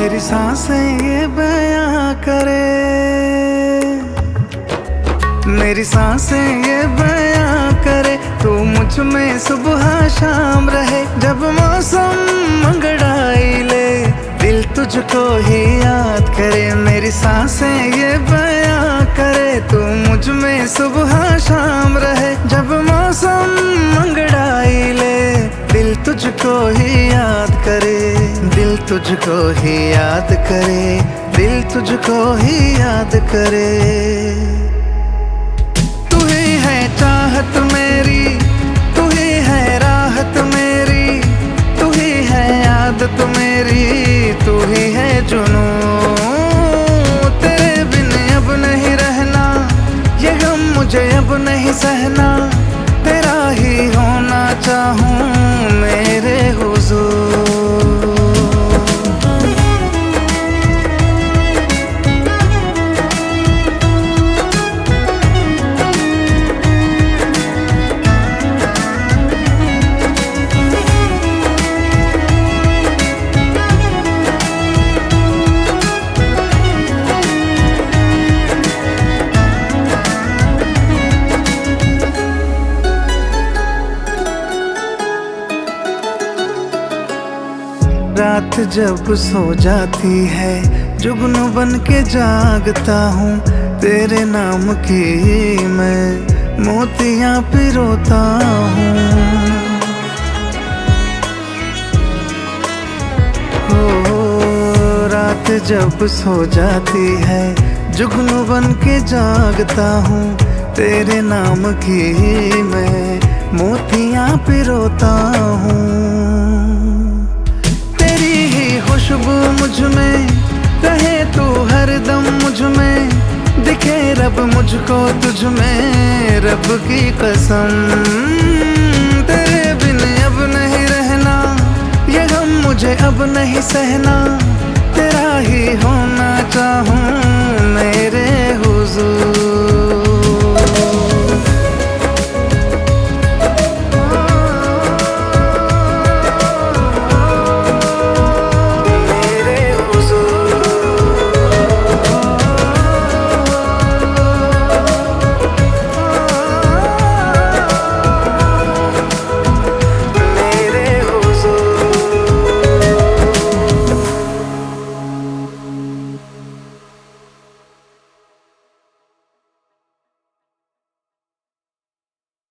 साँसें ये बयां करे। मेरी साँसें ये बयां करे। तू मुझमें सुबह शाम रहे, जब मौसम मंगड़ाई ले। दिल तुझको ही याद करे, मेरी साँसें ये बयां करे। तू मुझमें सुबह शाम रहे, जब मौसम मंगड़ाई ले। दिल तुझको ही याद करे। तुझको ही याद करे, दिल तुझको ही याद करे। तू ही है चाहत मेरी, तू ही है राहत मेरी, तू ही है आदत मेरी, तू ही है जुनू। तेरे बिन अब नहीं रहना ये मुझे अब नहीं सहना, तेरा ही होना चाहूँ मेरे रात जब सो जाती है, जुगनू बन के जागता हूँ। तेरे नाम की मैं मोतियाँ पिरोता हूँ। रात जब सो जाती है, जुगनू बन के जागता हूँ। तेरे नाम की मैं मोतियाँ पिरोता हूँ। मुझमें रहे तू हर दम मुझमें दिखे रब मुझको तुझ में रब की कसम। तेरे बिन अब नहीं रहना ये गम मुझे अब नहीं सहना, तेरा ही होना चाहूँ